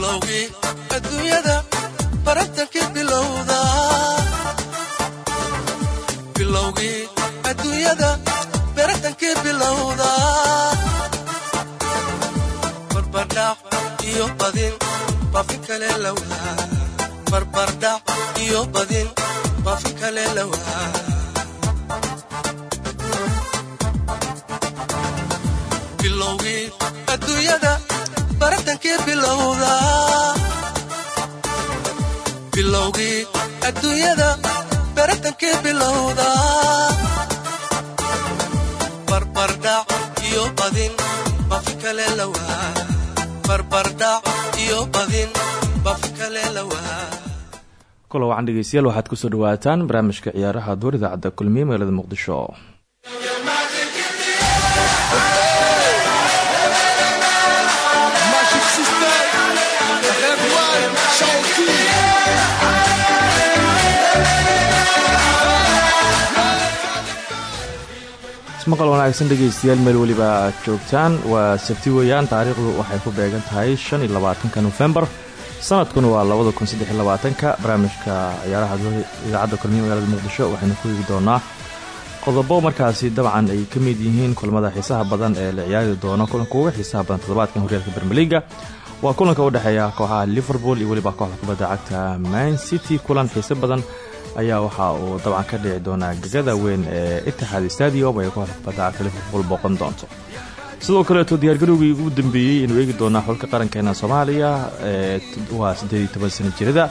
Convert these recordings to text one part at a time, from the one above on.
bilowgii adduunyada baratankii bilowda. Bilowgii adduunyada baratankii bilowda. Barbardhac iyo badin bafi kale lawaa barbardhac iyo badin bafi kale lawaa bilowgii adduunyada baratankii bilowda bilowgii adduunyada baratankii bilowda barbardhac iyo badin bafi kale lawaa barbardhac iyo badin bafi kale lawaa kulo wacan dhegeystayaal waxaad ku soo dhawaataan barnaamijka ciyaaraha duur idaacadda kulmiye magaalada muqdisho ismaqal wanaagsan dhegeystayaal meel weliba aad joogtaan. Waa sabti weeyaan taariikhdu waxay ku beegan tahay shan iyo labaatanka nofembar sanadkuna waa labada kun barnaamijka ciyaaraha idaacadda kulmiye magaalada muqdisho waxaynu ku eegi doonaa qodobo markaasi dabcan ay ka mid yihiin kulamada xiisaha badan ee la ciyaari doono. Kulanka uga xiisaha badan toddobaadkan horyaalka bermeliga waa kulanka u dhexeeya kooxaha liverpool iyo weliba kooxda kubadda cagta man city. Kulan xiise badan ayaa waxa uu dabcan ka dhici doonaa gegada weyn ee itixaad stadium ay kooxda liverpool booqan doonto. Sidoo kaleeto diyaargarowgii ugu dambeeyey inuu eegi doonaa xulka qarankeena soomaaliya waa siddeed iyo jirada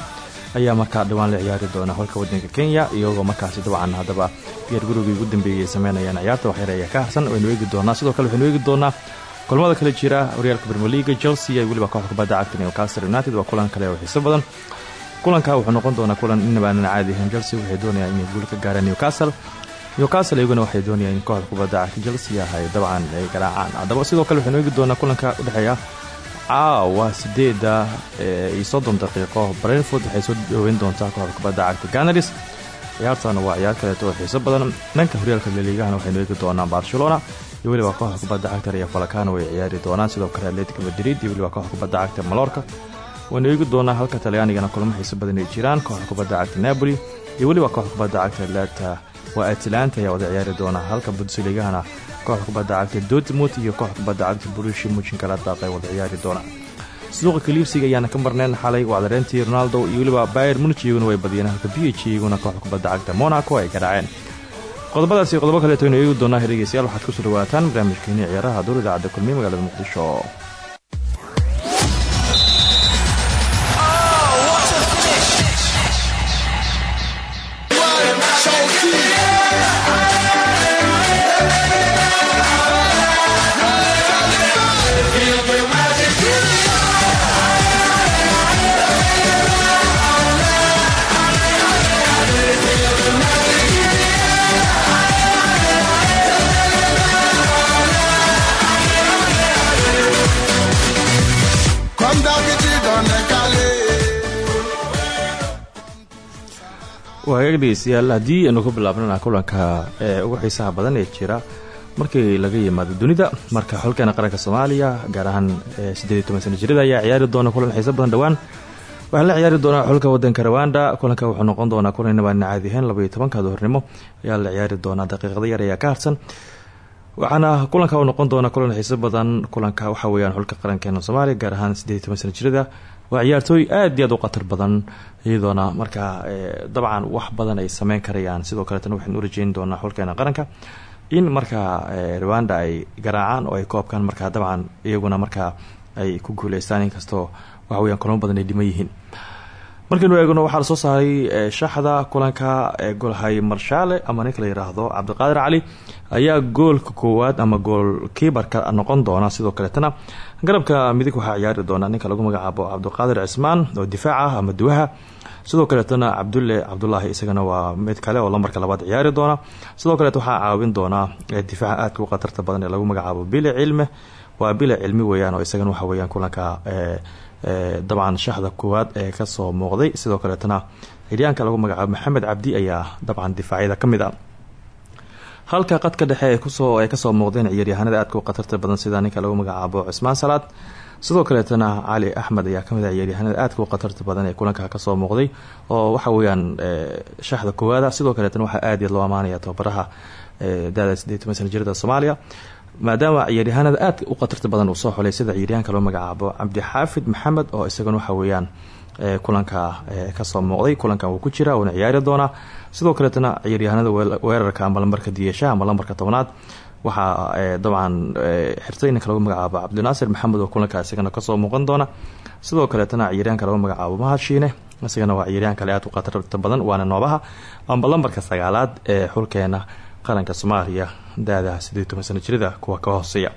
ayaa markaa dhawaan la ciyaari doona xulka wadanka kenya iyagoo markaasi dabcan haddaba diyaargarowgii ugu dambeeyey ay sameynayaan ciyaarta waxyar ayaa ka harsan waynu eegi doonaa. Sidoo kale waxaynu eegi doonaa kulamada kale jira horyaalka bermeliga chelsea iyo weliba kooxda cagta newcastle united waa kulan kale oo xiiso badan kulanka wuxuu noqon doonaa kulan inabaanan caadi ahayn. Chelsea waxay doonayaan inay guul ka gaaraan newcastle. Newcastle iyaguna waxay doonayaan in kooxda kubadda cagta chelsea ahay dabcan ay garaacaan. Haddaba sidoo kale waxaynu eegi doonaa kulanka udhexeeya caawa sideeda iyo soddon daqiiqo. Brentford waxay soo dhaweyn doontaa kooxda kubadda cagta ganaris ciyaartana waa ciyaar kaleeto oo xiiso badan. Dhanka horyaalka laliigahana waxaynu eegi doonaa barcelona. Iyo weliba kooxda kubadda cagta reyo falakano way ciyaari doonaan. Sidoo kale atletico madrid iyo weliba kooxda kubadda cagta malorka waynu eegi doonaa halka talyaanigana kulamo xiiso badan ay jiraan. Kooxda kubadda cagta napoli. Iyo weliba kooxda kubadda cagta lata waa atlanta ayaa wada ciyaari doona halka bundesligahana. Kooxda kubadda cagta dortmund iyo kooxda kubadda cagta burushi mujinkalaadaaq ay wada ciyaari doonaan. Suuqa kaliibsiga ayaana ka marnayn xalay wacdareentii ronaldo iyo weliba bayer munich iyaguna way badiyeen halka b h iyaguna kooxda kubadda cagta monaco ay garaaceen. Qodobadaas iyo qodobo kaleeto aynu eegi doonaa dhegeystayaal waxaad ku soo dhawaataan barnaamijkeeni ciyaaraha duur idaacadda kulmiye magaalada muqdisho waagaga dhegeystayaal haddii aynu ku bilaabnana kulanka ee ugu xiisaha badan ee jira markii laga yimaado dunida marka xulkeena qaranka soomaaliya gaar ahaan siddeed iyo jirada ayaa ciyaari doona kulan xiiso badan dhowaan. Waxaa la ciyaari doonaa xulka wadanka rwanda. Kulanka wuxuu noqon doonaa kulan inabaan caadi ahayn labaiyo tobanka duhurnimo ayaa la ciyaari doonaa daqiiqada yar ayaa ka harsan kulanka uu noqon doonaa kulan xiiso badan. Kulanka waxa weyaan xulka qarankeena soomaaliya gaar ahaan siddeed iyo jirada waa ciyaartooy aad iyo aad u khatar badan iyadoona markaa dabcan wax badan ay sameyn karayaan. Sidoo kaleetana waxaynu u rajeyn doonaa xulkeena qaranka. In markaa rwanda ay garaacaan oo ay koobkan markaa dabcan iyaguna markaa ay ku guuleystaan inkastoo waxaweyaan kulamo badan ay dhiman yihiin. Markaynu eegno waxaa la soo saaray shaxda kulanka golhay marshaale ama ninka la yiraahdo cabdiqaadir cali ayaa goolka koowaad ama gool kiibarka noqon doona. Sidoo kaleetana garabka midig waxaa ciyaari doona ninka lagu magacaabo cabdiqaadir cismaan oo difaac ah ama duwaha. Sidoo kaleetana cabdulle cabdulaahi isagana waa mid kale oo lambarka labaad ciyaari doona sidoo kaleet waxaa caawin doona difaaca aadka u khatarta badan ee lagu magacaabo bile cilme waa bile cilmi weyaan oo isagana waxa weyaan kulanka dabcan shaxda koowaad ee ka soo muuqday. Sidoo kaleetana xiryaanka lagu magacaabo maxamed cabdi ayaa dabcan difaacyada ka mid a halka qadka dhexe ku soo ay ka soo muuqdeen ciyaaryahanada aadka u khatarta badan sida ninka lagu magacaabo cismaan salaad. Sidoo kaleetana cali axmed ayaa ka mid ah ciyaaryahanada aadka u khatarta badan ee kulanka ka soo muuqday oo waxa weyaan shaxda koowaada sidoo kaleetana waxaa aad iyaad loo amaanaya tababaraha daada sideed toban sana jirada soomaaliya. Maadaama ciyaaryahanada aad u khatarta badan uu soo xulay sida ciyaaryahanka loo magacaabo cabdixaafid maxamed oo isagana waxa weeyaan kulanka ka soo muuqday kulankan wuu ku jira uuna ciyaari doonaa. Sidoo kaleetana ciyaaryahanada weerarka ama lambarka diyasha ama lambarka tobnaad. Waxaa dabcan xirtay ninka lagu magacaabo cabdinaasir maxamed oo kulanka isagana ka soo muuqan doona. Sidoo kaleetana ciyaaryahanka lagu magacaabo mahashiine isagana waa ciyaaryahan kale aad u badan waana noobaha. Amba lambarka sagaalaad ee xulkeena qaranka soomaaliya toban sano jirida kuwa ka hooseeya.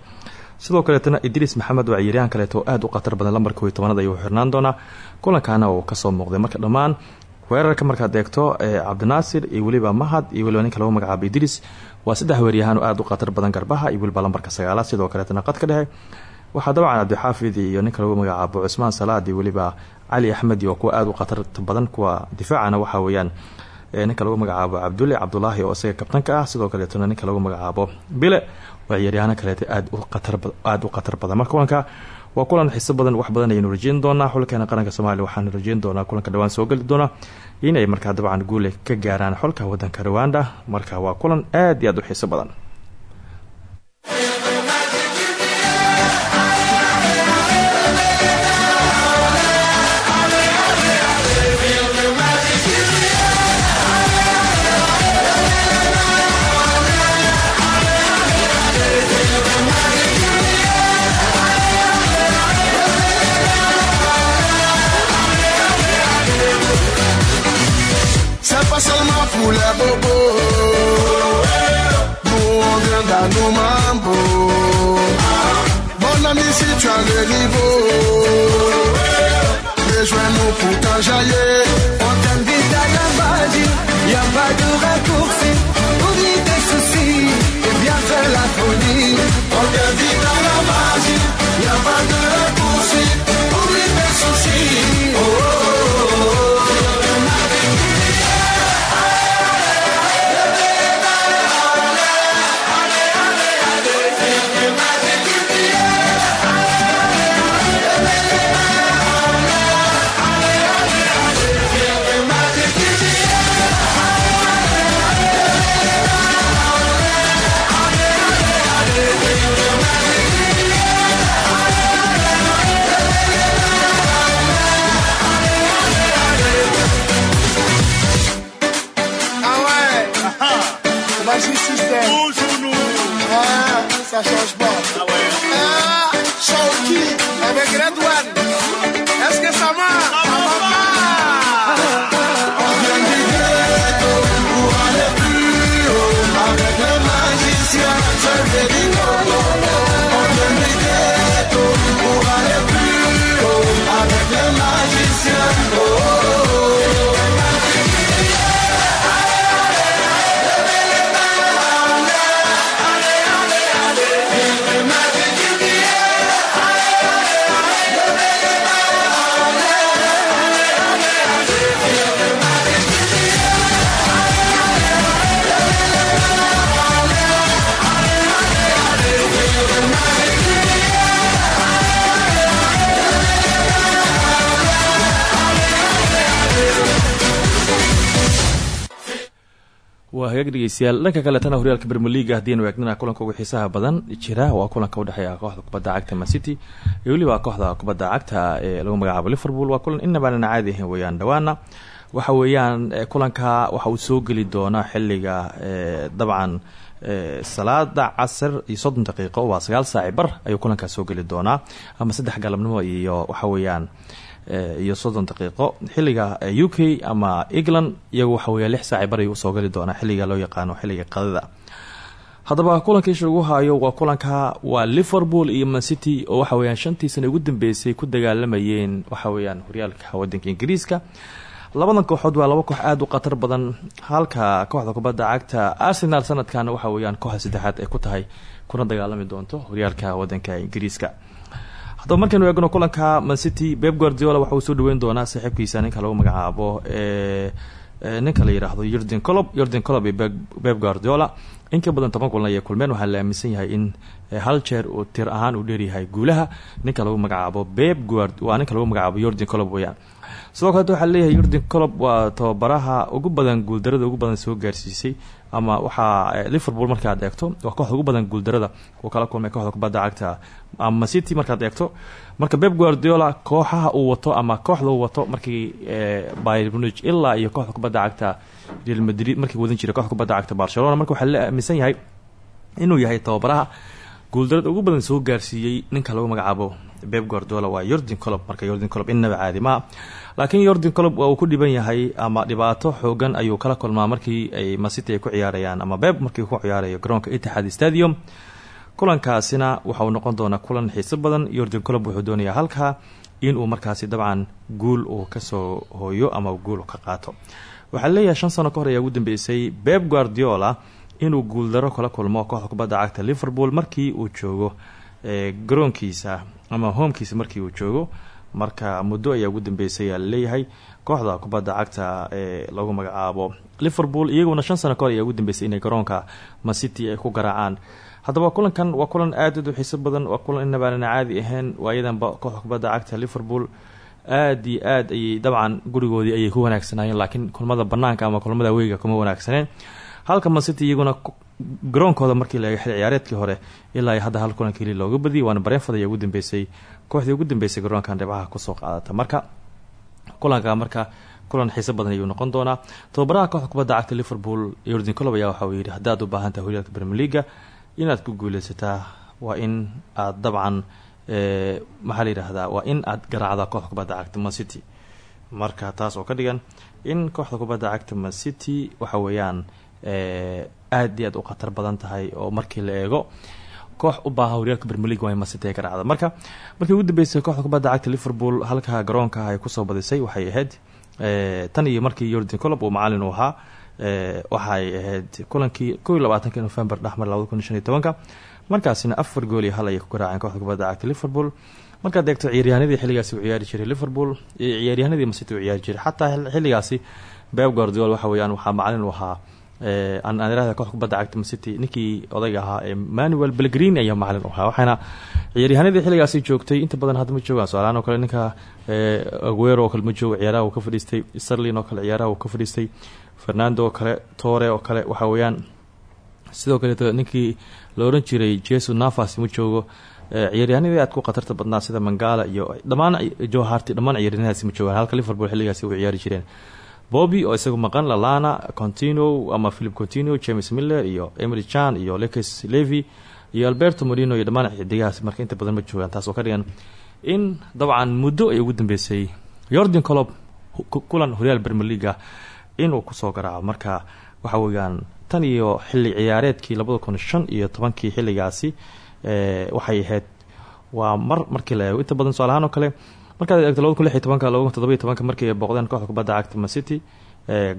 Sidoo kaleetana idriis maxamed waa ciyaaryahan kaleeto aad u badan lambarka wey tobanaad ayuu xirnaan doonaa kulankaana uu ka soo muuqday. Marka dhammaan weerarka markaad eegto cabdinaasir iyo weliba mahad iyo weliba ninka lagu magacaabo idriis waa saddex weeryahaan oo aad u khatar badan garbaha iyo weliba lambarka sagaalaad. Sidoo kaleetana qadka dhexe waxaa dabcan cabdixaafid iyo ninka lagu magacaabo cusmaan salaad iyo weliba cali axmed iyo kuwa aad u khatarta badan kuwa difaacana waxaa weeyaan ninka lagu magacaabo cabdulle cabdulaahi oo isaga kabtanka ah. Sidoo kaleetona ninka lagu magacaabo bile waa ciyaaryahaano kaleeta aad aada u khatar badan. Marka kulanka waa kulan xiso badan wax badan ayaynu rajeyn doonaa. Xulkeena qaranka soomaaliya waxaanu rajeyn doonaa. Kulanka dhawaan soo geli doona inay markaa dabcan guule ka gaaraan xolka wadanka rwanda. Marka waa kulan aad iyo aad u xiiso badan rejoins-nous pour waa hagaag dhegeystayaal. Dhanka kaletana horyaalka bermeliga haddiinu eegnana kulanka ugu xiisaha badan jira waa kulanka udhexeeya kooxda kubadda cagta mancity iyo weliba kooxda kubadda cagta ee lagu magacaabo liverpool. Waa kulan inabaanana caadi ahayn weeyaan. Dhawaana waxa weeyaan kulanka waxa uu soo geli doonaa xilliga dabcan salaada casar iyo soddon daqiiqo. Waa sagaal saaci bar ayuu kulankaas soo geli doonaa. Ama saddex galabnimo iyo waxa weeyaan iyo soddon daqiiqo. Xiliga u k ama england iyagu waxa weya lix saaci bari u soo gali doonaa xilliga loo yaqaano xilliga qadada. Haddaba kulankiisha ugu hayo waa kulanka waa liverpool iyo mancity oo waxa weyaan shantii sana ugu dambeysay ku dagaalamayeen waxa weyaan horyaalka wadanka ingiriiska. Labadan kooxood waa laba koox aada u khatar badan. Halka kooxda kubadda cagta arsenal sanadkan waxa weyaan kooxda saddexaad ay ku tahay kuna dagaalami doonto horyaalka wadanka ingiriiska haddaba markaynu eegno kulanka mancity beb guardiola waxa uu soo dhaweyn doonaa saaxiibkiisa ninka lagu magacaabo ninka la yidhaahdo yordan colob yordan colob iyo beb guardiola. In badan toban kulan ayay kulmeen. Waxaa la aaminsan yahay in hal jeer uu tir ahaan uu dheeryahay guulaha ninka lagu magacaabo beb guard waa ninka lagu magacaabo yordan colob weyaan sidoo kaleet waxaa leeyahay yordan colob waa tababaraha ugu badan guuldarada ugu badan soo gaarsiisay ama waxaa liverpool markaad eegto waa kooxda ugu badan guuldarada uu kala kulmay kooxda kubadda cagta. Ama city markaad eegto marka beb guardiola kooxaha uu wato ama kooxda uu wato markii bayr munich ilaa iyo kooxda kubadda cagta real madrid markii wadan jiray kooxda kubadda cagta barcelona marka waxaa la aaminsan yahay inuu yahay tababaraha guuldarada ugu badan soo gaarsiiyey ninka lagu magacaabo beb guardiola waa yordan colob marka yordan colob innaba caadi maa laakiin yordan colob waa ku dhiban yahay ama dhibaato xoogan ayuu kala kulmaa markii ay masity ay ku ciyaarayaan ama beb markii ku ciyaarayo garoonka itixaad stadium. Kulankaasina waxa uu noqon doonaa kulan xiiso badan. Yordan colob wuxuu doonayaa halkaa inuu markaasi dabcan guul uu ka soo hooyo ama guul ka qaato. Waxaa leeyahay shan sano ka hor ayaa ugu dambeysay beb guardiola inuu guuldaro kala kulmo kooxda cagta liverpool markii uu joogo garoonkiisa ama hoomkiisa markii uu joogo marka muddo ayaa ugu dambeysay ayaa la leeyahay kooxda kubadda cagta ee lagu magacaabo liverpool iyaguna shan sano ka hor ayaa ugu dambeysay inay garoonka macity ay ku garaacaan. Haddaba kulankan waa kulan aad aad u xiiso badan waa kulan inabaanana caadi ahayn waayadanba kooxda kubadda cagta liverpool aad iyo aad ayay dabcan gurigoodii ayay ku wanaagsanaayeen laakiin kulmada banaanka ama kulmada weyga kuma wanaagsaneen halka mancity iyaguna garoonkooda markii la xil ciyaareedkii hore ilaa hadda hal kulan keli looga badiyay waana breford ayaa ugu dambeysay kooxdii ugu dambeysay garoonkan dhibcaha ku soo qaadata. Marka kulanka marka kulan xiiso badan ayuu noqon doonaa. Tababaraha kooxda kubadda cagta liverpool yordan colob ayaa waxa uu yidhi haddaad u baahan tahay horyaalka premier leaga inaad ku guuleysataa waa in aad dabcan maxaa la yidhaahdaa waa in aad garaacda kooxda kubadda cagta mancity marka taas oo ka dhigan in kooxda kubadda cagta mancity waxa weeyaan aad iyo aad u khatar badan tahay oo markii la eego koox u baaha horyaalka league waa ay ka marka markii ugu dambeysay kooxda kubadda cagta liverpool halka garoonka ay ku soo badisay waxay ahayd tan iyo markii yordan colob uu macalin uu ahaa waxay ahayd kulankii kow iyo november dhexmar labada kun markaasina afar gool iyo hal ayay ku garaaceen kooxda kubadda cagta liverpool. Markaad eegto ciyaaryahanadii xilligaasi u ciyaari jiray liverpool iyo ciyaaryahanadii u ciyaari jiray. Xataa xilligaasi beb guardiol waxa weeyaan waxaa macalin u ahaa kooxda kubadda cagta mancity ninkii odayga ahaa ee manuel belgrini ayaa macalin u ahaa. Waxaana ciyaaryahanadii xilligaasi joogtay. Inta badan hadda ma joogaan su'aalaan oo kale ninka aguero oo kale ma joogo ciyaaraha uu ka fadhiistay. Sterlin oo kale ciyaaraha uu ka fadhiistay. Fernando oo kale tore oo kale waxa weeyaan. Sidoo kaleeto ninkii la oran jiray jesu navas ma joogo. Ciyaaryahanadii aad ku khatarta badnaa sida mangala iyo dhammaan joharti dhammaan ciyaaryahanadaasi ma joogaan halka liverpool xilligaasi u ciyaari jireen bobby oo isagu maqan lalana contino ama philip contino james miller iyo emily chan iyo lekes levy iyo alberto morino iyo dhammaan xidigahaas marka inta badan ma joogaan taas oo ka dhigan in dabcan muddo ay ugu dambeysay yordan colob kulan horyaal bermer leaga inuu ku soo garaaco marka waxa weeyaan tan iyo xilli ciyaareedkii labada kun shan iyo tobankii xilligaasi waxay ahayd waa mar markii la eego. Inta badan su'aalahaan oo kale markaad eegto labada kun lix iyo tobanka labada kun booqdeen kooxda kubadda cagta mancity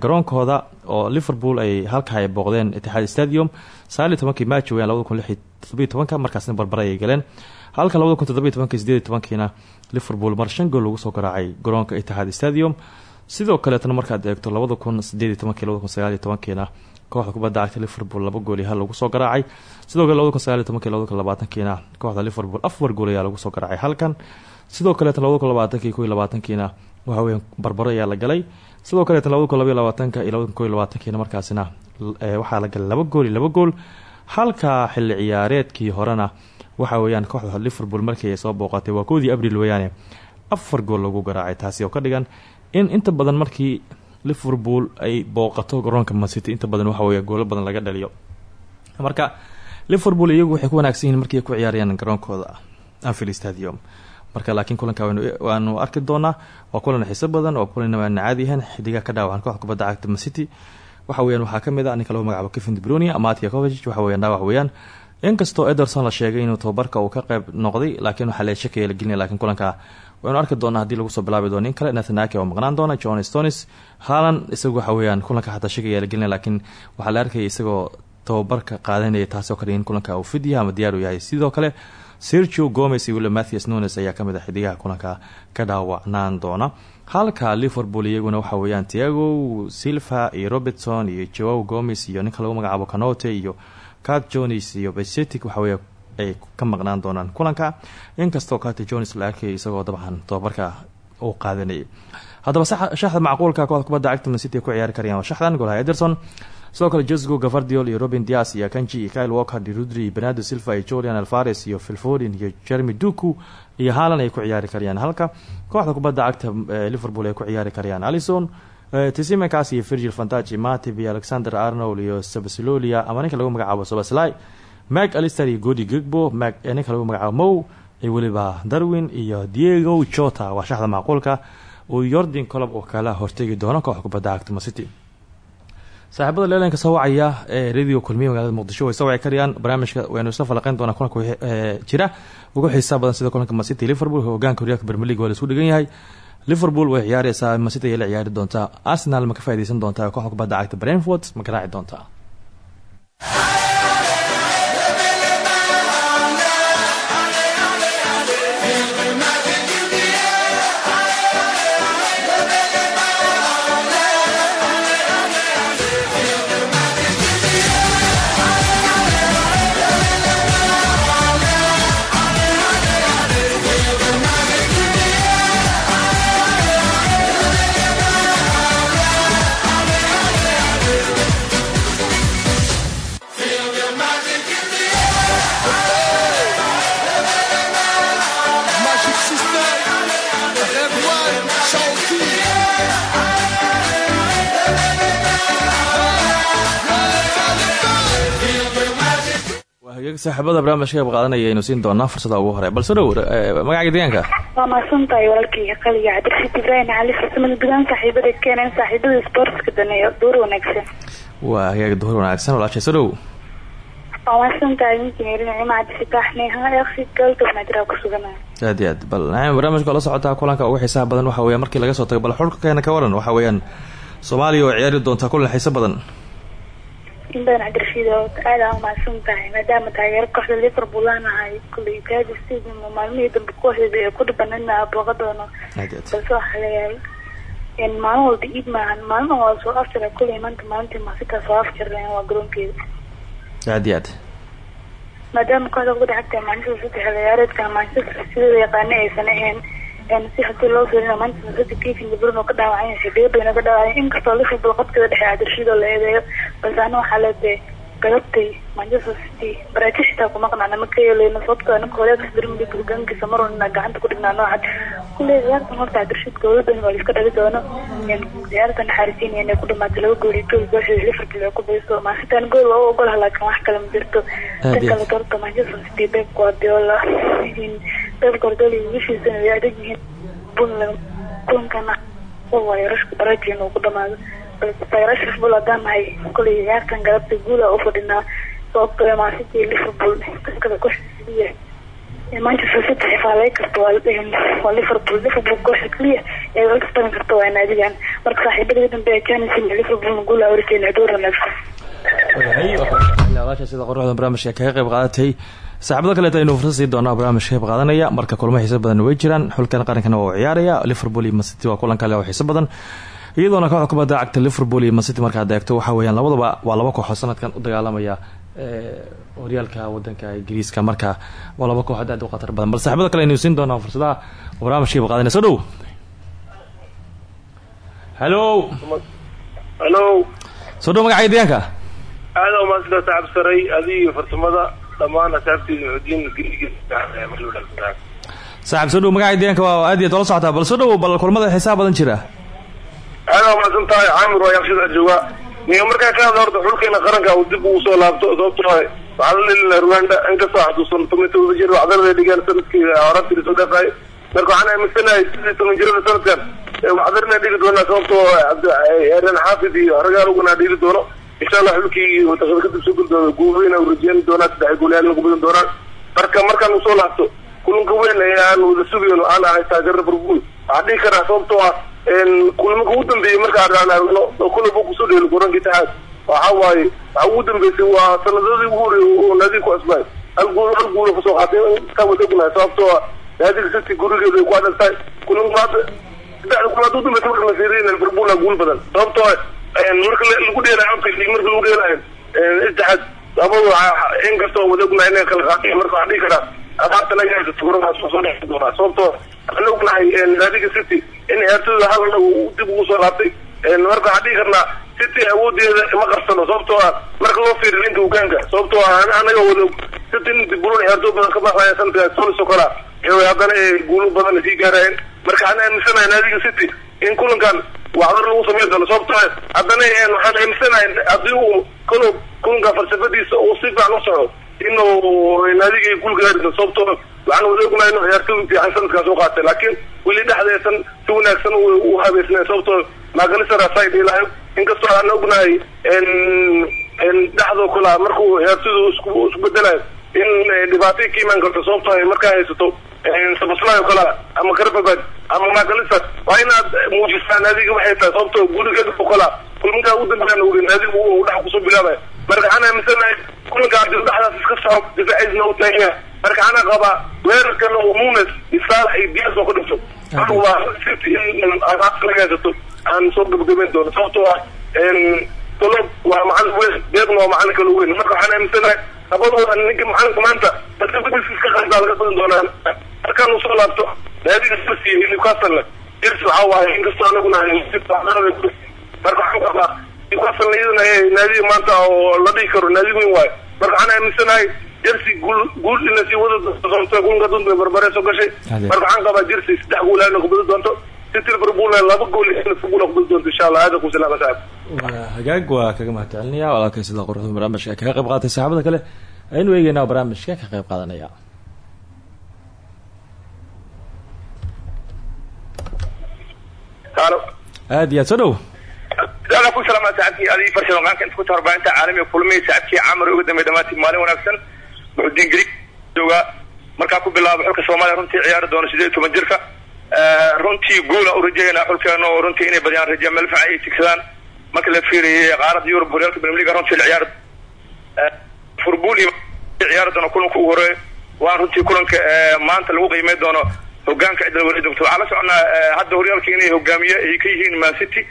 garoonkooda oo liverpool ay halka ay booqdeen itixaad stadium sagaal iyo tobankii match weyaan labada kun lix iyo todoba iyo tobanka markaasna barbara ayay galeen. Halka labada kun todoba iyo tobanka tobankiina liverpool mar shan gool lagu soo garaacay garoonka itixaad stadium. Sidoo kaleetna markaad eegto labada kun sideed iyo tobankii labada kooxda kubadda cagta liverpool laba gool iyo hal lagu soo garaacay. Sidoo kale labada kun sagaal iyo labada kun labaatankiina kooxda liverpool afar gool ayaa lagu soo garaacay halkan. Sidoo kaleeta labada kun labaatankii ko iyo labaatankiina waxa weya barbaro ayaa la galay. Sidoo kaleeta labada kun labaiyo labaatanka iyo labada kun ko iyo labaatankiina markaasina waxaa la galay laba gool iyo laba gool. Halka xilli ciyaareedkii horena waxa weeyaan kooxda liverpool markii ay soo booqatay waa abril weeyaane afar gool lagu garaacay. Taasi oo ka dhigan in inta badan markii liverpool ay booqato garoonka mancity inta badan waxa weya goolo badan laga dhaliyo. Marka liverpool iyagu waxay ku wanaagsan markii ay ku ciyaarayaan garoonkooda anfield stadium. Marka laakiin kulanka waanu arki doonaa waa kulan xiiso badan oo kulan aan caadi ahayn xidigaha ka dhaawacan kooxda kubadda cagta mancity waxa weeyaan waxaa ka mid a ninka lagu magacaabo kevin debronia matia covage waxa weeyaan dhaawac weeyaan. Inkastoo ederson la sheegay inuu tababarka uu ka qayb noqday laakiin waxaa la gelinaya lakiin kulanka waynu arki doonaa haddii lagu soo bilaabi doono kale. Nathanaki oo maqnaan doona john stonis haalan isagu waxa weeyaan kulanka xataa shakaya la gelinaya laakiin waxaa la arkaya isagoo tababarka qaadanaya taasoo ka dhigin kulanka uu fid ama diyaar u yahay. Sidoo kale sergio gomes iyo william matthews nunes ayaa ka mid a xidigaha kulanka ka dhaawacnaan doona. Halka liverpool iyaguna waxa weeyaan tiago silva iyo robertson iyo joao gomes iyo ninka lagu iyo cat jones iyo besetic waxawey ay ka maqnaan doonaan. Kulanka inkastoo cat jones la arkay isagoo dabcan tobabarka uu qaadanayay. Haddaba shaxda macquulka kooxda kubadda cagta mancity ku ciyaari karayaan shaxdan golaha ederson sidoo kale josgo gavardiol iyo robin dias iyo kanji iyo kyle walker dirudri benado silva iyo julian alvares iyo filfodin iyo jeremy duku iyo haalan ay ku ciyaari karayaan halka kooxda kubadda cagta liverpool ay ku ciyaari karayaan alison tisimenkaas iyo virgil fantaji matib iyo alexander arnold iyo sabaslolia ama lagu magacaabo sabasly mac alister iyo godi gigbo mac ninka lagu magacaabo mow darwin iyo diego jota waa shaxda macquulka uu yordan colob oo kala hortegi doono kooxda kubadda cagta saaxiibada leelanka soo wacaya ee radio kulmiya magaalada muqdisho way soo waci karayaan barnaamijka waynu isla falaqeyn doonaa kulanka jira. Ugu xiisaa badan sida kulanka macity liverpool hogaanka horyaalka league waa la isku dhigan yahay. Liverpool way ciyaareysaa macity ayay la ciyaari doontaa. Arsenal ma ka faa'ideysan doontaa kooxda brentford? Ma garaaci doontaa saaxiibada barnaamijka qaadanaya aynu siin doonaa fursada ugu hore balse dhow magaca deegaanka. Waa mahadsantahay walaalkayga qaliga cabdirashiid ibraahim cali farsamada gudahaan saaxiibada keenan saaxiibada sportska daneeyo door wanaagsan. Waa hagaag duhur wanaagsan walaashay so dhow. Waa mahadsantahay injineer nicmo cabdifitaax neeha eksi goolka banaadir ku suganaya aad iyo aad bal naim barnaamijka oo la socotaa kulanka ugu xiisaha badan waxa weya markii laga soo tago bal xulka keena ka waran waxa weeyaan soomaaliya oo ciyaari doontaa kulan xiiso badan in badan cabdirashiid oo aad aan umahadsan tahay maadaama taageero kooxda liverpool aan ahay kuley kaadi stadium oo maalmihii dambe kooxdeeda ee ku dhibanina booqa doono aad iyo aad balse waxaa leeyahay maalin walba iid maahan maalmaha waa soo afjira kuley maanta maalintii maasikaa soo afjirleen waa garoonkeeda aad iyo aad maadaama kooxda kubadda cagta manchester city xilciyaareedka manchester sidooda yaqaana aysan ahayn si haddii loo fiirina manchester city kevin de bruyne oo ka dhaawacan yahay xidigo badan oo ka dhaawacan inkastoo liverpool qadkeeda dhexe cabdirashiidoo la eedeeyo balse ana waxaa leedahay galabtay manchester city baraajo xitaa kuma qanacna ma ka yeeleyno sababtoo ninka horeeka premier league hogaankiisa mar walna gacanta ku dhignaa noocan kulley ciyaartan horta cabdirashiid gooladan waa liska dhali doono ciyaartan naxaarisiinaya inay ku dhamaatay laba gool iyo gool kooxda liverpool ay ku bayso maasitan gool waa u ogolaha laakiin wax kale ma jirto Aad tan kale horta manchester city pep guardiola pep guardiola iyo wiishiisana way adag yihiin Puntland kulankana waayo rashka baraaji inuu ku dhamaado balse taageerasha liverpool haddaan nahay koley ciyaartan galabta guula u fadhinaa sababtoo iyo liverpool kooxda keliya ee manchester city xifaalay karta waa liverpool liverpool kooxda keliya ee la tartami karta waa naadigan marka saaxiibadii dambe ee chelsea liverpool guula horjeena door wanaagsan walaasha sida qoruxda barnaamijka kaga qayb qaadatay saaxiibada kaleeta aynu fursad sii doonaa barnaamijka qayb qaadanaya marka kulmo xiiso badan way jiraan xulkan qarankana waa uu ciyaaraya liverpool iyo mancity waa kulan kale oo xiiso badan iyadoona kooxda kubadda cagta liverpool iyo mancity markaad eegto waxa weeyaan labadaba waa laba kooxoo sanadkan u dagaalamaya horyaalka wadanka ingiriiska. Marka waa laba kooxood aad u khatar badan. Bal saaxiibada kale aynu siin doonaa fursadaha barnaamijka qayb qaadanaya soo dhow hello. Halo soo dhow magaca deegaanka. Aada umaasida saaxib saray. Adiga farsamada dhammaan asaabtiida xudiin gariga saaxib soo dhow magaca deegaanka waa aad iyo aad ola socotaa bal soo dhow bal kulmada xisaab badan jira aada umaasan tahay caamir waa yaqshada jooga. Niga markaa ka hadla horta xulkeena qaranka uu dib ugu soo laabto sababtoo ah waxaa la leelina rwanda inkastoo xasuusan toban todoba jir wacdarada dhigaan sannadkii horantii soo dhaqaay marka waxaan aaminsanahay sidii toban jirada sanadkan wacdarina dhigi doonaa sababtoo eren xaafid iyo ragaal uguna dhigi doono. Insha allah xulkii wataqada kadib soo geli doono guuweyn u rajeeni doonaa saddex goolyaal lagu badan doonaan marka markaan u soo laabto kulanka weyn ee aan wada sugayno aan ahay taageer liverpool waxaa dhihi karaa sababtoo ah kulamaka ugu dambeeyey marka aan aragno kulaba ku soo dheelo garoonka itixaad waxa waaye waxa ugu dambeysay waa sanadadii ugu horeeyay oo naadiga ku asbaay hal guul hal guula ku soo qaatay ka wada ognahay sababtoo ah naadiga city gurigeeda ay ku adag tahay. Kulanku hadda saddexda kulaad u dambaysa marka la fiiriyo liverpool guul badan. Sababtoo ah marka lagu dheelaayo Champions League marka lagu dheelaayo itixaad labadu inkastoo wada ognahay inay kala qaatay marka waxaan dhihi karaa abaarta laga haysato guradaas soo dhexi doonaa. Sababtoo waxaan ognahay naadiga city in ciyaartooyda hal anagu dib ugu soo laabtay. Marka waxaan dhihi karnaa city awoodeeda ma qarsano sababtoo ah marka loo fiiriyo ninka hogaanka sababtoo ah anaga wada city in buruun ciyaartooy badan ka baxaya sanadkaas solis oo kala haddana ay guulo badan sii gaarayeen. Marka waxaan aaminsanahay naadiga city in kulankan waxdar lagu samayn doono sababtoo ah haddana waxaan aaminsanahay haddii kulanka falsafadiisa uu si fiican u socdo inuu gaari doono sababtoo waxaan wada ognahay inuu ciyaartooy fiican sanadkaas u qaatay laakiin weli dhexdeesan si wanaagsan u habeysnay sababtoo magalisar side ilahay inkastoo aan ognahay dhexdoo kale markuu ciyaartooydu isku bedelayo in dhibaatay ka imaan karto sababtoo ay markaa haysato sabaslaay oo kale ama karbabad ama magalisar waa inaad muujisaa naadiga waxay tahay sababtoo gurigeeda oo kale kulankaa ugu dambeeyaan ogeyn naadiga uu dhex ku soo bilaabaya marka waxaan aaminsanahay kulanka haddii dhexdaas iska soco difaaciisna u taagan yahay marka waxaan qabaa weerarkan oo munes isaalax iyo dias oo ka dhigto. Anigu waa city in abaarta laga haysato aan soo gabagabeyn doono. Sababtoo ah tolob waa macalin weyn beebna waa macalin kale weyn. Marka waxaan aaminsanahay labadooda ninka macalinka maanta falsafadiisa iska qaldaa laga badin doonaa markaan uu soo laabto naadiga chelsea iyo newcastle. Chelsea waxaa waaye inkastoo anaguna marka waxaan qabaa newcastle iyadana naadiga maanta oo la dhihi karo naadi weyn waaye. Marka waxaan aaminsanahay jersey guul guul ina sii wada doonto kulanka dunta barbare soo gashay. Marka waxaan qabaa jersey saddex guul ayna kubadi doonto city liverpool laba gool liverpool kubadi doonto insha allah aada ku salaama saaxib waa hagaag waa kaga mahadcelinaya walaalkay sida quruxda barnaamijka kaga qayb qaatay saxaabada kale aynu eegeynaa barnaamijka ka qayb qaadanaya aad iyo aad soo dhow ala ku salaama ku tarbaahinta caalamiga kulmihii saacadkii camar uga dambeey dhamaantii maalin wanaagsan muxudiin grig joogaa markaa ku bilaabo xulka soomaaliya runtii ciyaari doono sideed iyo toban jirka runtii guula u rajaynaa xulkeena oo runtii inay badiyaan raja meel fiican ay tigsadaan marka la fiiriyay qaarada yurub horyaalka league runtii ciyaar furbuul iyo ciyaari doono kulanka ugu horreeya waan runtii kulanka maanta lagu qiimey doono hogaanka cidda weli doonto waxaa la soconaa hadda horyaalka inay hogaamiye ay ka yihiin man city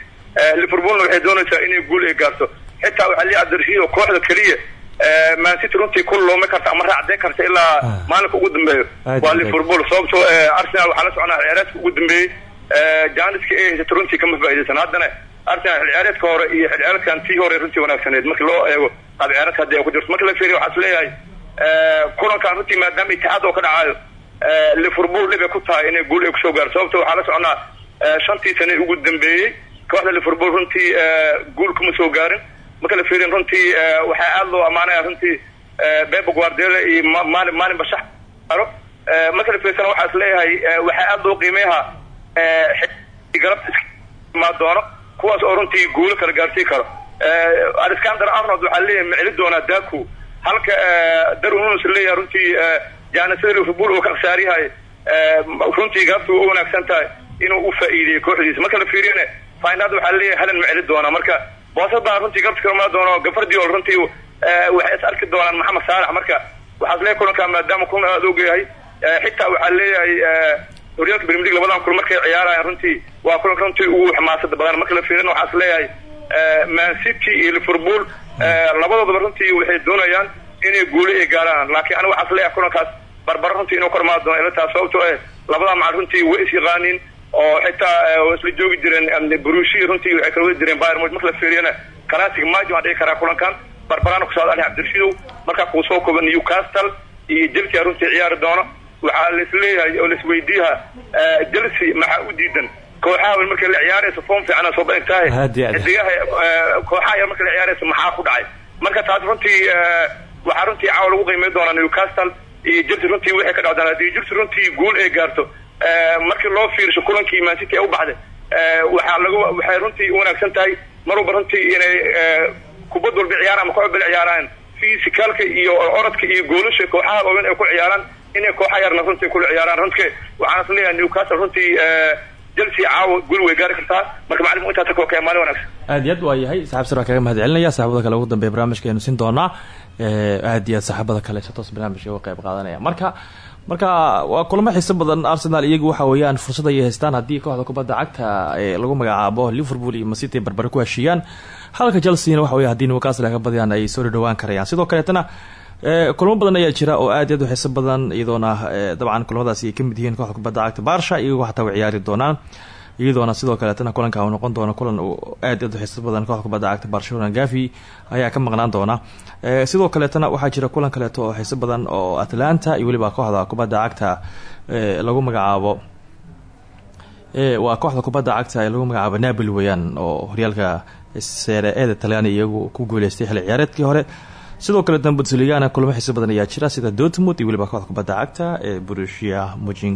liverpoolna waxay doonaysaa inay guul ay gaarto. Xitaa waxaa lii adarsiyo kooxda keliya man city runtii ku looma karta ama raacdeen karta ilaa maalinka ugu dambeeyo. Waa liverpool sababtoo arsenal waxaa la soconaa ciyaareedka ugu dambeeyey. Janiska ay haysato runtii kama faaidaysan haddana arsenal xilciyaareedka hore iyo xilciyaareedkan tii hore runtii wanaagsaneed marki loo eego qaab ciyaareedka haddii ay ku jirto. Marka la fiiriyo waxaa is leeyahay kulankan runtii maadaama itihaad oo ka dhacayo liverpool dhib ay ku tahay inay guul ay ku soo gaarto. Sababto waxaa la soconaa shantii sane ugu dambeeyey kooxda liverpool runtii guul kuma soo gaarin marka la fiiriyan runtii waxaa aada loo amaanaya runtii bebe guardiola iyo maalin maalin bashax aro marka la fiirsana waxaa is leeyahay waxaa aada loo qiimeyaha galab imaa doono kuwaas oo runtii guulo kala gaarsii karo. Alexander arnold waxaa leeyahay ma celi doonaa daku halka darunus leeyahay runtii jaanisada liverpool oo ka khasaaryahay runtii galabta u wanaagsan tahay inuu u faa'iideeyo kooxdiisa. Marka la fiiriyana finad waxaa leeyahay halan ma celi doona. Marka boosadaa runtii galabta kalmaa doono gafardiol runtii waxay is arki doonaan maxamed saalax marka waxaas leeyahay kulankaa maadaama kulan aada ogyahay xitaa waxaa leeyahay horyaalka premier league labadan kulan markay ciyaarayaan runtii waa kulanka runtii ugu xamaasada badan. Marka la fiirina waxaas leeyahay man city iyo liverpool labadoodaba runtii waxay doonayaan inay guuli ay gaaraan. Laakiin aniga waxaas leeyahay kulankaas barbaro runtii inuu kormaado. Doono ilataa sababtoo eh labada macal runtii way is yaqaaniin oo xitaa isla joogi jireen brushi runtii waxay kala wadi jireen bayr marka la fiiriyana classic maji waan dhihi karaa kulankan barbarana kusocda ali cabdirashidow markaa kuu soo kooba newcastle iyo chelsea runtii ciyaari doono. Waxaa laisleeyahay oo laisweydiiyaha chelsea maxaa u diidan? Kooxaha markay la ciyaarayso form fiican soo badan tahay. Xidigaha kooxaha yar markay la ciyaarayso maxaa ku dhacay? Marka taas runtii waxaa runtii caawa lagu qiimey doonaa newcastle iyo chelsea runtii waxay ka dhacdaan haddii chelsea runtii guul ay gaarto markii loo fiirsho kulankii man city ay u baxday waxaa lagu waxay runtii wanaagsan tahay mar walba runtii inay kubad walba ciyaaraan ama koox walba ciyaaraan. Physicalka iyo orodka iyo goolasha kooxaha waaweyn ay ku ciyaaraan inay kooxa yarna runtii kula ciyaaraan. Runtii waxaan is leeyahay newcastle runtii chelsea caawa guul way gaari kartaa. Marka macalinku intaa ta kookaya maalin wanaagsan. Aad iyo aad waa yahay saxaab sir waa kaga mahad kale ugu dambeya barnaamijkaaynu siin doonaa. Aad iyo aad kale si toos barnaamijka uga qayb qaadanaya. Marka marka waa kulamo xiiso badan arsenal iyagu waxa weeyaan fursad ayay haystaan haddii kooxda kubadda cagta ee lagu magacaabo liverpool iyo masity barbare ku heshiiyaan. Halka chelseana waxa wey haddii newcastle ka badiyaan ay soo dhadhawaan karayaan. Sidoo kaleetana kulamo badan ayaa jira oo aad aad u xiiso badan iyadoona dabcan kulamadaasi ay ka mid yihiin kooxda kubadda cagta barsha iyagu xataa way ciyaari doonaan iyadoona sidoo kaleetana kulanka noqon doono kulan aad xiiso badan kooxda kubadda cagta barcelona. Gavi ayaa ka maqnaan doona. Sidoo kaleetana waxaa jira kulan kaleeto oo xiiso badan oo atlanta iyo weliba kooxda kubadda cagta lagu magacaabo. Waa kooxda kubadda cagta lagu magacaabo napoli weeyaan oo horyaalka sere eeda talyaani iyagu ku guuleystay xilli ciyaareedkii hore. Sidoo kale bundesligana kulamo xiiso badan ayaa jira sida dortmund iyo weliba kooxda kubadda cagta ee burushia mujin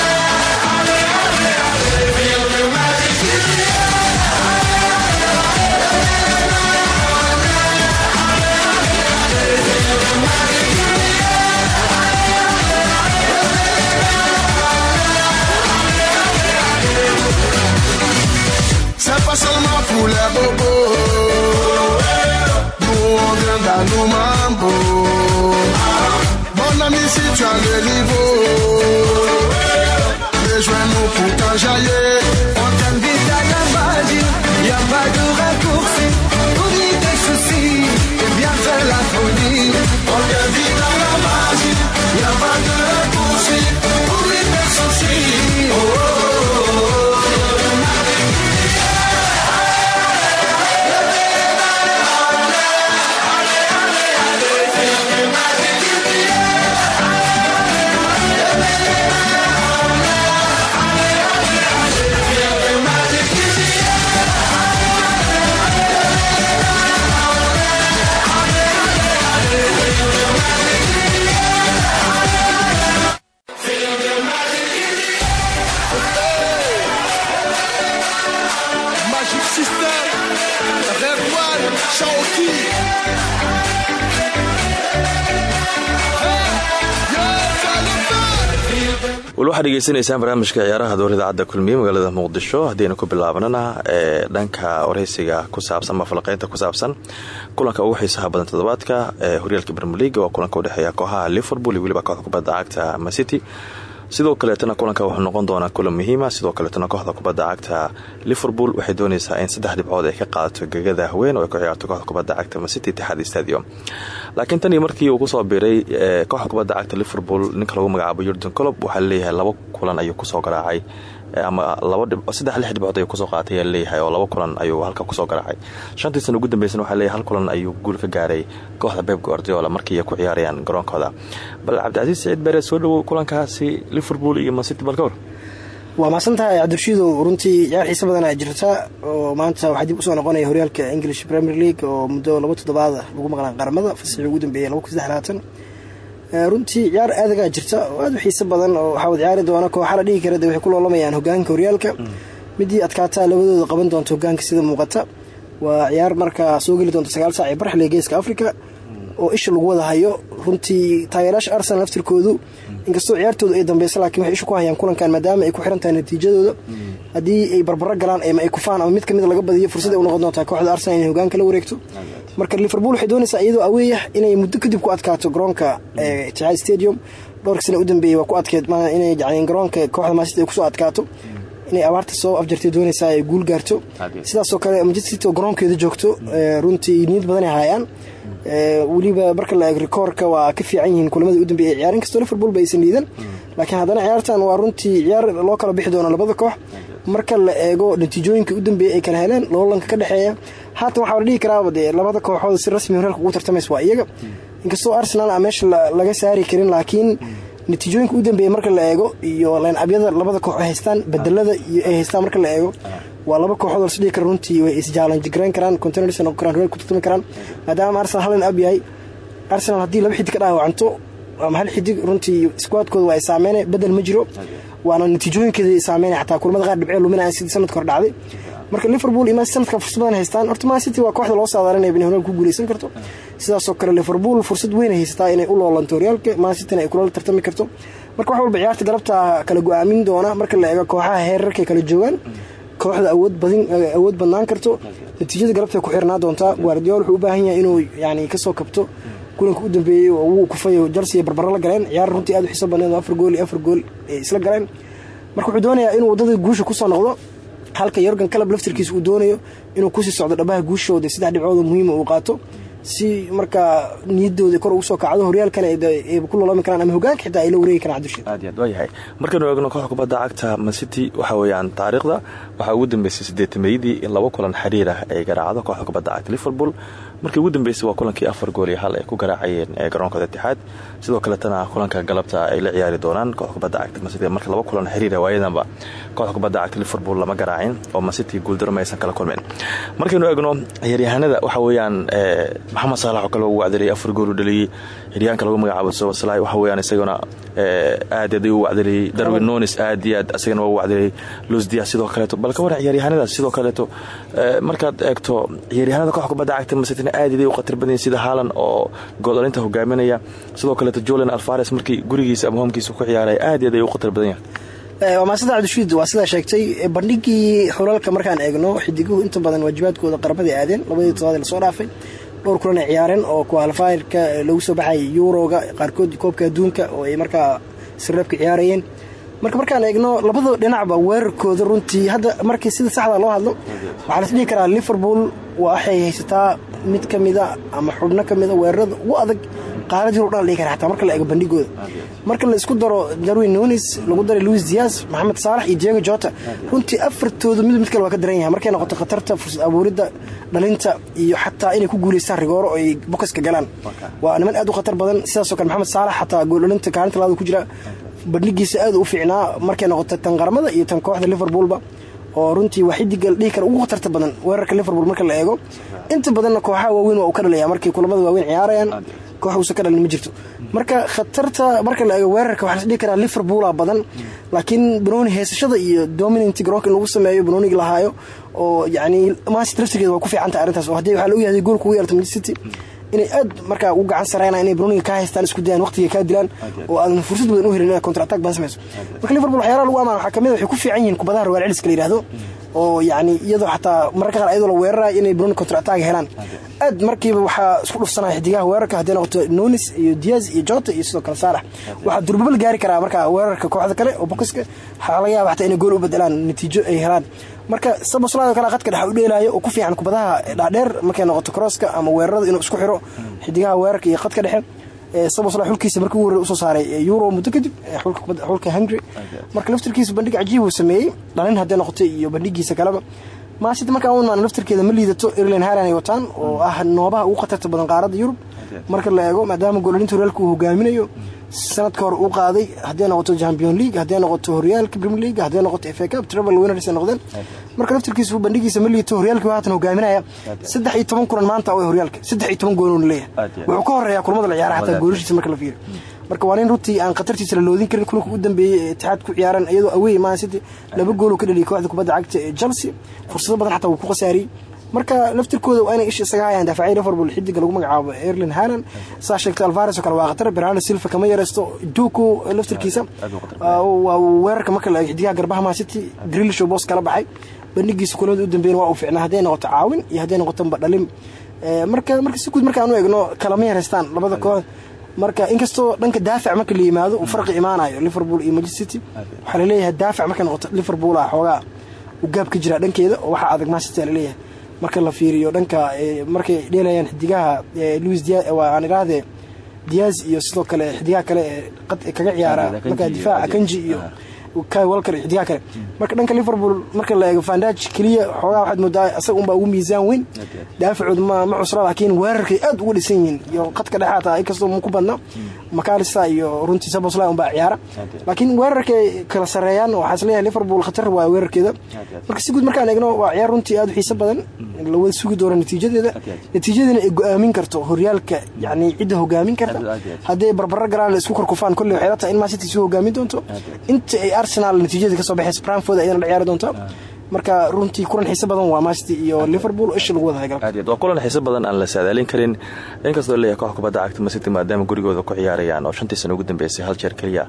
rejoins-nous pour dhegeysanaysaan barnaamijka ciyaaraha dowr idaacadda kulmiye magaalada muqdisho. Haddiaynu ku bilaabanana ee dhanka wareysiga ku saabsan ama falaqeynta ku saabsan kulanka ugu xiisaha badan toddobaadka ee horyaalka brmer leaga waa kulanka udhexeeya kooxaha liverpool iyo weliba kooxda kubadda cagta macity sidoo kaleetana kulanka wuxuu noqon doonaa kulan muhiima sidoo kaleetana kooxda kubadda cagta liverpool waxay dooneysaa in saddex dhibcood ay ka qaadato gegada haween oo ay ku ciyaarto kooxda kubadda cagta macity itixaad stadium. Laakiin tan iyo markii uu ku soo biiray kooxda kubadda cagta liverpool ninka lagu magacaabo yurden colob waxaa la leeyahay laba kulan ayuu ku soo garaacay ama saddex lix dhibcood ayuu ku soo qaatay ayaa la leeyahay oo laba kulan ayuu halka ku soo garaacay. Shantii sana ugu dambeysana waxaa leeyahay hal kulan ayuu guul ka gaaray kooxda beb guardiola markii ay ku ciyaarayaan garoonkooda. Bal cabdicasiis siciid beere soo dhowow kulankaasi liverpool iyo mancity balkowr waa mahadsantahay cabdirashiidow runtii ciyaar xiise badan aa jirta oo maanta waxaa dib u soo noqonaya horyaalka english premier league oo muddo laba toddobaada lagu maqlaan qaramada fasaxii ugu dambeeyay laba kun saddex labaatan runtii ciyaar aadagaa jirta. Oo aada u xiise badan oo waxaa wad ciyaari doona kooxa la dhihi kara de waxay ku loolamayaan hogaanka horyaalka. Midii adkaataa labadooda qaban doonta hogaanka sida muuqata. Waa ciyaar markaa soo geli doonta sagaal saac ee barxliga geeska africa oo isha lagu wada hayo. Runtii taageeraasha arsenal laftirkoodu inkastoo ciyaartoodu ay dambeysa laakiin waxay isha ku hayaan kulankan maadaama ay ku xiran tahay natiijadooda haddii ay barbaro galaan ama ay kufaan ama mid ka mid laga badiyo fursad ay u noqon doontaa kooxda arsenal inay hogaanka la wareegto marka liverpool waxay doonaysaa iyadoo aweeyah inay muddo kadib ku adkaato garoonka itixaad stadium. Dhowrka sana u dambeeyey waa ku adkeed inay yani garoonka kooxda maasiti ay ku soo adkaato. Inay abaarta soo afjartay doonaysaa ay guul gaarto. Sidaasoo kale manchester city oo garoonkeeda joogto runtii niyad badan ay hayaan weliba marka la eeg rikoorka waa ka fiican yihiin kulamada u dambeeyay ciyaar inkastoo liverpool ba aysan liidan laakiin haddana ciyaartan waa runtii ciyaar loo kala bixi doono labada koox marka la eego natiijooyinka u dambeeyay ay kala heleen loolanka ka dhexeeya haatan waxaa la dhihi karaaba dee labada kooxood si rasmi horyaalka ugu tartamaysa waa iyaga. Inkastoo arsenal aan meesha laga saari karin laakiin natiijooyinka u dambeeyay marka la eego iyo laynabyada labada koox ay haystaan bedelada ay haystaan marka la eego waa laba kooxood lasdhigi kara runtii way isjaalanji garayn karaan karaan horyaalka ku tartami karaan. Maadaama arsenal hal ab arsenal haddii laba xidig ka dhaawacanto ama hal xidig runtii squadkooda waa ay saameynay bedel ma jiro waana natiijooyinkeeda saameynay xataa kulamada qaar dhibcee luminaya sidii sanadka hor dhacday. Marka liverpool iyo mancity sanadka fursad badan haystaan horta mancity waa kooxda loo saadaalinaya inay horyaalka ku guuleysan karto. Sidaasoo kale liverpool fursad weyn ay haysataa inay u loolanto horyaalka mancityna ay kulala tartami karto. Marka wax walba ciyaarta galabta kala go'aamin doona. Marka la eego kooxaha heerarkay kala joogaan kooxda awood badnaan karto. Natiijada galabta ku xirnaa doontaa guardiol wuxuu u baahan yahay inuu yani ka soo kabto kulanka u dambeeyey wuu kufayo chelsea barbaro la galeen ciyaar runtii aad u xiiso badneed oo afar gool iyo afar gool ay isla galeen. Marka doonayaa inuu waddada guusha ku soo noqdo halka yorgan calab laftirkiisa uu doonayo inuu ku sii socdo dhabaha guushooda saddex dhibcood muhiima uu qaato. Si markaa niyadooda kor ugu soo kacdo horyaalkana ay ku lolami karaan ama hogaanka xitaa ay la wareegi karaan cabdishid aad iyo aad waayahay markaynu eegno kooxda kubadda cagta mancity waxa weeyaan taariikhda. Waxaa ugu dambeysay siddeetameeyadii in laba kulan xiriir ah ay garaacdo kooxda kubadda cagta liverpool markii ugu dambeysay waa kulankii afar gool iyo hal ay ku garaacayeen ee garoonkooda itixaad sidoo kaletana kulanka galabta ay la ciyaari doonaan kooxda kubadda cagta marka laba kulan xiriira waayadanba kooxda kubadda cagta liverpool lama garaacin oo mancity guuldarama aysan kala kulmeen markaynu eegno ciyaaryahanada waxa weeyaan maxamed saalax oo kale ugu wacdaliyay afar gool u dhaliyey xiryaanka lagu magacaabo sobasalay waxa weyaan isagana aad aad u wacdaliyey darwin nonis aad iyo aad isagana waa u wacdaliyey losdia sidoo kaleeto bal ka waran ciyaaryahanadaas sidoo kaleeto markaad eegto ciyaaryahanada koox kubadda cagta masitna aad iday u khatar badan sida haalan oo goodalinta hogaaminaya. Sidoo kaleeto julian alfares markii gurigiisa ama hoomkiisa ku ciyaaray aad ay u khatar badan yahay waa maasada cabdishiid waa sidaa sheegtay bandhigii xulalka markaan eegno xidiguhu inta badan waajibaadkooda qarabaday aadeen labadii todobaad la soo dhaafay dhowr kulan ay ciyaareen oo kualfayrka lagu soo baxayay yuroga qaarkood koobka adduunka oo ay markaa sirreebka ciyaarayeen. Marka markaan eegno labada dhinacba weerarkooda runtii. Hadda markii sida saxda loo hadlo waxaa las dhihi karaa liverpool waxay haysataa mid ka mida ama xubno ka mida weerarada ugu adag yurub dhan la dhihi kara marka la eego bandhigooda. Marka la isku daro darwin nunis lagu daray louis dias maxamed saalax iyo diego jota runtii afartooda mid mid kale waa ka daran yahay. Markay noqoto khatarta fursad abuuridda dhalinta iyo xataa inay ku guulaystaan rigooro oo ay bokaska galaan. Waa niman aad u khatar badan sidaasoo kale maxamed saalax xataa gooldhalinta kaalinta labaad ku jira. Bandhigiisa aad u fiicnaa markay noqoto tan qaramada iyo tan kooxda liverpoolba oo runtii waa xidiga dhihi ugu khatarta badan weerarka liverpool marka la eego. Inta badanna kooxaha waaweyn waa uu ka dhalaya markay kulamada waaweyn ciyaarayaan koox uusan ka dhalin ma jirto. Marka khatarta marka la eego weerarka waxaa las dhihi karaa liverpoola badan. Laakiin banooni heesashada iyo dominant garoonka in lagu sameeyo banoonigi lahaayo oo yacni mancity laftigeeda waa ku fiicanta arrintaas. Oo haddii waxaa la ogyahay goolka ugu yeerta manchester city inay aad markaa ugu gacan sareyna inay broniga ka haystaan isku dayaan waqtiga kaa dilaan oo aadan fursad badan u helin inay counter attack badan samayso liverpool waxyaalaha lagu amaan waxaa ka mid waxay ku fiican yihiin kubadaha rogaal celiska oo yacni iyadoo xataa mararka qaar ayadoo la weerarayo inay broni counter attack helaan. Aad markiiba waxaa isku dhufsanaya xidigaha weerarka hadday noqoto nonis iyo diaz iyo jota iyo sidoo kale saalax durbabal gaari karaa marka weerarka kooxda kale oo bokiska. Waxaa laga yaaba xataa inay gool u bedelaan natiijo ay helaan. Marka saboslado kale qadka dhexa u dheelaayo oo ku fiican kubadaha dhaadheer markay noqoto crosska ama weerarada inuu isku xiro xidigaha weerarka iyo qadka dhexe sabosla xulkiisa markii ugu horrey u soo saaray euro muddo kadib xulka hungary. Marka laftirkiisa bandhig cajiib uu sameeyey dhalin hadday noqotay iyo bandhigiisa kaleba. Maasida markaa u imaan laftirkeeda ma liidato irland halan ay wataan oo ah noobaha ugu khatarta badan qaaradda yurub marka la eego maadaama goolalinta horyaalka uu hogaaminayo sanadka hore uu qaaday hadday noqoto champion league hadday noqoto horyaalka premier league hadday noqoto fa cup travel winners ay noqdeen. Marka laftirkiisa bandhigiisa ma liito horyaalka haatan hogaaminaya saddex iyo toban kulan maanta oo horyaalka saddex iyo toban gooloon leeyahay. Wuxuu ka horeeyaa kulamada la ciyaara xataa goolashiisa marka la fiiriyo. Marka waa nin runtii aan khatartiisa la loodin karin kulanka u dambeeyey ee itixaad ku ciyaaran iyadoo awey man city laba gool uu ka dhaliyay kooxda kubadda cagta ee chelsea. Fursado badan xataa wuu ku khasaariyey marka laftirkooda waa inay isha isaga hayaan daafacyo liverpool xidiga lagu magacaabo erlin halan saa sheegtay alvares oo kale waa khatar bernardo silva kama yareysto duku laftirkiisa waa weerarka marka la xidigaha garbaha man city grilish oo boos kala baxay. Bandhigiisa kulamada u dambeeyna waa uu ficnaa hadday noqoto caawin iyo hadday noqoto badhalin marka marka si guud markaan u eegno kalama yareystaan labada koox marka inkastoo dhanka daafac marka la yimaado uu farqi imaanayo liverpool iyo manchester city waxaa la leeyahay daafac markay noqoto liverpool ah xoogaa u gaab ka jira dhankeeda oo waxaa adag man city la leeyahay marka la fiiriyo dhanka markay dheelayaan xidigaha louis dia aan idhaahdee diaz iyo sidoo kale xidigaha kale ee kaga ciyaara marka difaaca kanji iyo kai walker iyo xidigaha kale. Marka dhanka liverpool marka la eego fandaj keliya xoogaa waxaad moodaa isaga unbaa ugu miisaan weyn. Daafacooda ma ma cusra laakiin weerarkay aad uga dhisan yihiin. Iyo qadka dhexaata inkastoo mu ku badna macalista iyo runtii sabosla unbaa ciyaara. Laakiin weerarkay kala sareeyaan waxaa is leeyahay liverpool khatar waa weerarkeeda. Marka si guud markaan eegno waa ciyaar runtii aad u xiiso badan. Lawada sugi doono natiijadeeda natiijadeena ay go'aamin karto horyaalka yani cidda hogaamin karta. Hadday barbaro galaan la isku korkufaan kolley waxay la tahay in mancity soo hogaamin doonto. Inta ay arsenal natiijada ka soo baxaysa branford ayadana la ciyaari doonta marka runtii kulan xiiso badan waa mancity iyo liverpool oo isha lagu wada hagal aad waa kulan xiiso badan aan la saadaalin karin. Inkastoo leeyahay koox kubadda cagta mancity maadaama gurigooda ku ciyaarayaan oo shantii sano ugu dambeysay hal jeer keliya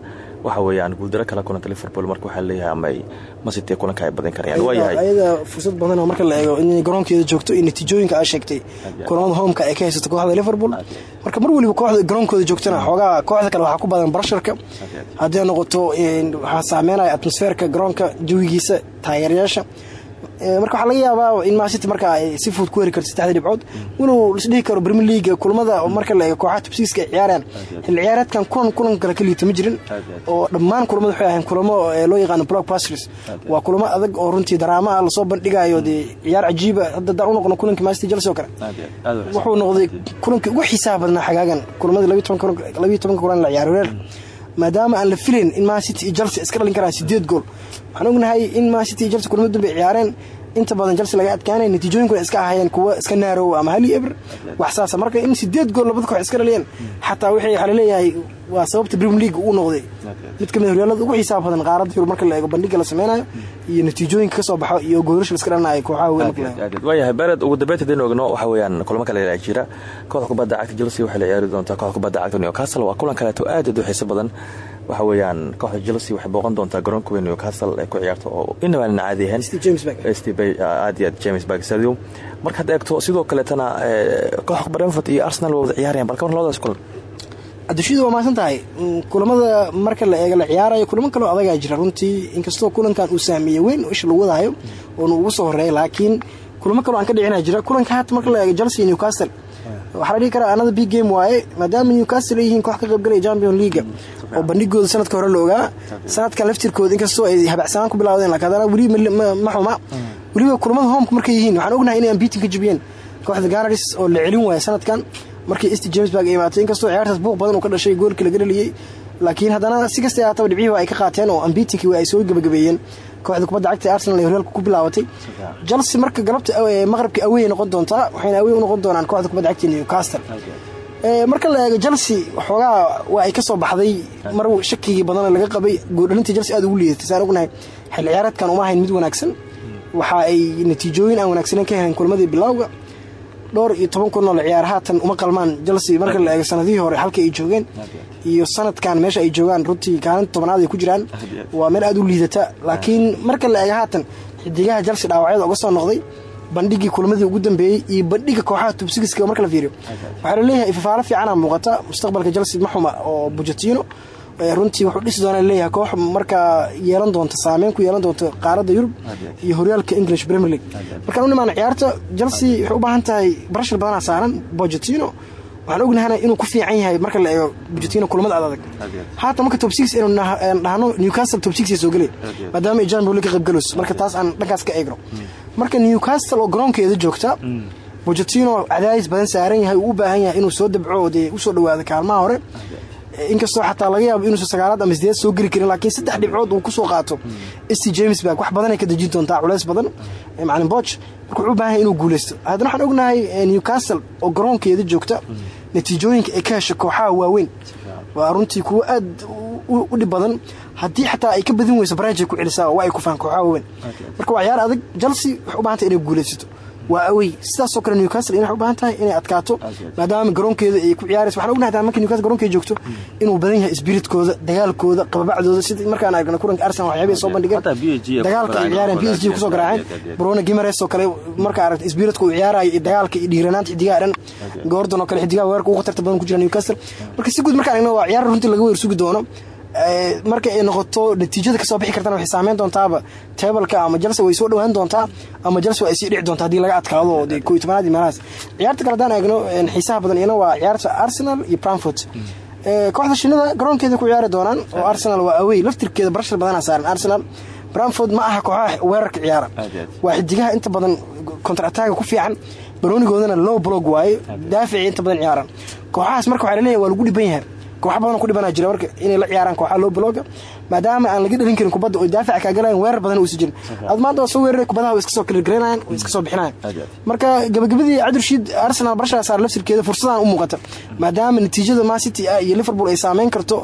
waxa weeyaan guuldaro kala kulanta liverpool marka waxaa leeyahay ama masitee kulanka ay badin karayaan? Waa yahay ayada fursad badan oo marka la eego inay garoonkeeda joogto iyo natiijooyinka aa sheegtay kulamada homeka ay ka haysato kooxda liverpool. Marka mar waliba kooxda garoonkooda joogtana xoogaa kooxda kale waxaa ku badan barasharka. Haddii noqoto waxaa saameynaya atmosfeerka garoonka jawigiisa taageerayaasha marka waxaa laga yaabaa in maasiti marka ay si fudud ku heri karto saddexda dhibcood walow lisdhihi karo brimier leaga kulamada marka la eego kooxaha tubsiiska ay ciyaarayaan. Xilli ciyaareedkan kulan kulan kale ka liita ma jirin. Oo dhammaan kulamada waxay ahayn kulamo loo yaqaano block waa kulamo adag oo runtii daraama ah la soo bandhigayo dee ciyaar cajiiba hadda haddaan u noqono kulankii maasiti chelsea oo kale. Wuxuu noqday kulankii ugu xiisaha badnaa xagaagan. Kulamada labiyo tobanka kulan la ciyaar horeer maadaama aan la filayn in mancity iyo chelsea iska dhalin karaan sideed gool. Waxaan ognahay in mancity iyo chelsea kulamada dambe ciyaareen. Inta badan chelsea laga adkaanay natiijooyinkuna iska ahayeen kuwa iska naarow ama hali eber wax saasa marka in sideed gool labada koox iska dhaliyeen. Xataa wixii waxaa la leeyahay waa sababta premier league uu noqday. Mid ka mid horyaalada ugu xiisaha badan qaaradda yurub marka la eego bandhiga la sameynayo iyo natiijooyinka ka soo baxo iyo goolasha iska dhalinayo kooxaha weyn waayahay bered ugu dambeynta hadaynu ogno waxa weeyaan kulamo kale jira. Kooxda kubadda cagta chelsea waxay la ciyaari doontaa kooxda kubadda cagta newcastle. Waa kulan kaleeto aad u xiiso badan. Waxa weeyaan kooxda chelsea waxay booqan doontaa garoonka weyn newcastle ee ku ciyaarta oo inabaanan caadi ahayn. Aad iyo aad james barg stadium markaad eegto sidoo kaleetana kooxda brentford iyo arsenal waa wada ciyaarayaan. Balka war labadaas kulan adduushadu waa mahadsan tahay. Kulamada marka la eego la ciyaarayo kulamo kaloo adagaa jira runtii inkastoo kulankan uu sahmiye weyn isha lagu wadaayo oonu ugu soo horreeya laakiin kulamo kaloo aan ka dhicina jira. Kulanka haata marka la eego chelsea newcastle. Waxaa la karaa another big game waaye maadaama newcastle ay yihiin koox ka qaybgalaya champion leaga oo bandhigooda sanadka hore la ogaa sanadkan laftirkooda inkastoo ay habacsanaan ku bilaawdeen laakiin haddana weli ma xuma. Weliba kulamada homeka markay yihiin waxaan ognahay inay ambiitin ka jibiyeen. Kooxda ganaris oo la celin waaya sanadkan markii st jamesburg ay imaatay inkastoo ciyaartaas buuq badan uu ka dhashay goolkii laga dhaliyey laakiin haddana si kasta haataba dhibcihiiba ay ka qaateen oo ambiitinkii ay soo gebagabeeyeen kooxda kubadda cagta ee arsenal ay horyaalka ku bilaabatay chelsea marka galabta maqrabka awey noqon doontaa waxayna awey u noqon doonaan kooxda kubadda cagta newcastle. Marka la eego chelsea waxoogaa waa ay ka soo baxday. Mar shakigii badana laga qabay gooldhalinta chelsea aad ugu liidatay saan ognahay xil ciyaareedkan uma ahayn mid wanaagsan. Waxa ay natiijooyin aan wanaagsaneyn ka heleen kulmadii bilowga dhowr iyo toban kunoo la ciyaar haatan uma qalmaan. Chelsea marka la eego sanadihii hore halka ay joogeen iyo sanadkan meesha ay joogaan runtii kaalinta tobanaad ay ku jiraan. Waa meel aad u liidata laakiin marka la eego haatan xidigaha chelsea dhaawacyada uga soo noqday bandhigii kulamadii ugu dambeeyey iyo bandhiga kooxaha tubsigiska marka la fiiriyo. Waxaa la leeyahay ifafaalo fiicana muuqata. Mustaqbalka chelsea maxuma oo bujatino runtii wuxuu dhisi doona leeyahay koox markaa yeelan doonta saameyn ku yeelan doonta qaaradda yurub iyo horyaalka english premier league. Markaan u nimaano ciyaarta chelsea waxay u baahan tahay barashar badanaa saaran bojatino waxaan ognahana inuu ku fiican yahay marka la eego bujatino kulamada adag haatan marka top six inu dhahno newcastle top six soo gelay maadaama champion league ka qaybgalayso marka taas aan dhankaas ka eegno. Marka newcastle oo garoonkeeda joogta bojatino cadaadis badan saaran yahay u baahan yahay inuu soo dabco dee u soo dhawaado kaalmaha hore inkastoo xataa laga yaabo inuusan sagaalaad ama sideed soo geli karin laakiin saddex dhibcood uu ku soo qaato. St jamesburg wax badanay ka dejin doontaa culeys badan. Macalin boch marka wuxuu u baahan yahay inuu guuleysto haddana waxaan ognahay newcastle oo garoonkeeda joogta natiijooyinka ay ka hesho kooxaha waaweyn waa runtii kuwo aad u dhib badan. Haddii xataa ay ka badin weyso barajay ku celisaa waa ay ku fahan kooxaha waaweyn marka waa ciyaar adag chelsea waxay u baahan tahay inay guuleysato waa awey sidaasoo kale newcastle waxay u baahan tahay inay adkaato maadaama garoonkeeda ay ku ciyaarayso waxaan ognahay marka newcastle garoonkeeda joogto inuu badan yahay spiritkooda dagaalkooda qababacdooda sidii markaan aragna kulanka arsenal waxyaabay soo bandhigeen dagaalka ay ciyaareen p s g ku soo garaaceen bruno gimares oo kale marka aragta spiritka uu ciyaarayo iyo dagaalka iyo dhiiranaanta xidigaha dhan gordon oo kale xidigaha weerarka ugu khatarta badan ku jira newcastle. Marka si guud markaan aragna waa ciyaar runtii laga weer sugi doono marka ay noqoto natiijada ka soo bixi kartana waxay saameyn doontaaba tebalka ama chelsea way soo dhawaan doontaa ama chelsea ay sii dhici doontaa haddii laga adkaado oo dee koo iyo tobanaad iyo meelahaas ciyaarta kale haddaan eegno xiisaha badan iyana waa ciyaarta arsenal iyo bramford kooxda shinida garoonkeeda ku ciyaari doonaan oo arsenal waa awey laftirkeeda barashar badanaa saaran. Arsenal bramford ma aha kooxaha weerarka ciyaara. Waa xidigaha inta badan kontar ataaga ku fiican baroonigoodana low blog waaye daaficii inta badan ciyaaran. Kooxahaas marka waxaa la leeyahay waa lagu dhiban yahay kooxa badan ku dhibanaa jira marka inay la ciyaaraan kooxaha loo blooga maadaama aan laga dhalin karin kubadda oo daafaca kaa galayan weerar badan uusa jirin. Ad maanta waa soo weeraray kubadaha way iska soo kalirgaraynayan way iska soo bixinayan marka gabagabadii cabdirashiid arsenal barashaa saar lafsirkeeda fursadaan u muuqata. Maadaama natiijada man city ah iyo liverpool ay saameyn karto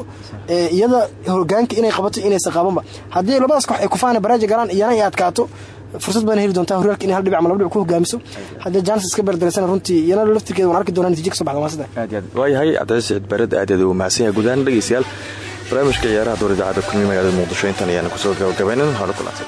iyada hogaanka inay qabato inaysan qabanba haddii labadaas koox ay kufaana baraaja galaan iyana ay adkaato fursad badan heli doontaa horyaalka inay hal dhibic ama laba dhibic ku hogaamiso. Haddii jaanis iska beerdareysana runtii iyana laftirkeeda waan arki doonaa natiijo ka soo baxda aad iyo aad. Waayahay cabdicasiis bared aad aad uu mahadsan yahay. Gudahaan dhegeystayaal barnaamijka ciyaaraha door idaacadda magaalada muqdisho. Intan ayaana ku soo gabagabaynan halo kulantay